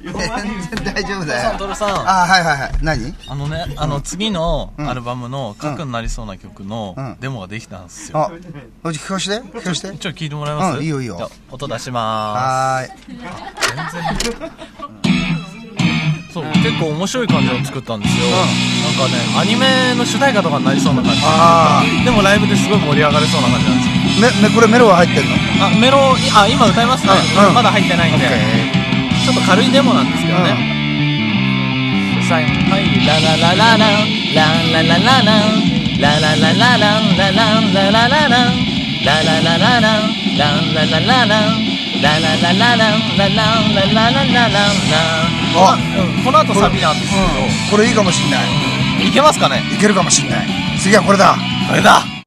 全然大丈夫だよトルさん。あはいはいはい。何？あのね、あの次のアルバムの核になりそうな曲のうん。デモができたんですよ。あおじ聞かして聞かして。ちょっと聞いてもらえます？うんいいよいいよ。音出しまはーい。す。全然。そう、結構面白い感じの作ったんですよ。なんかね、アニメの主題歌とかになりそうな感じ。あでもライブですごい盛り上がれそうな感じなんですよ。めめこれメロは入ってんの？あ、メロ、いあ、今歌いますね。うんうん。まだ入ってないんで。ちょっと軽いデモなんですけどね。最後はい、ラララララン、ランララララン、ラララララン、ラランララララン、ラララララン、ランララララン、ラララララン、ラランララララうんこの後サビなんですけこれいいかもしんない。ど、いけますかね？いけるかもしんない。次はこれだ。これだ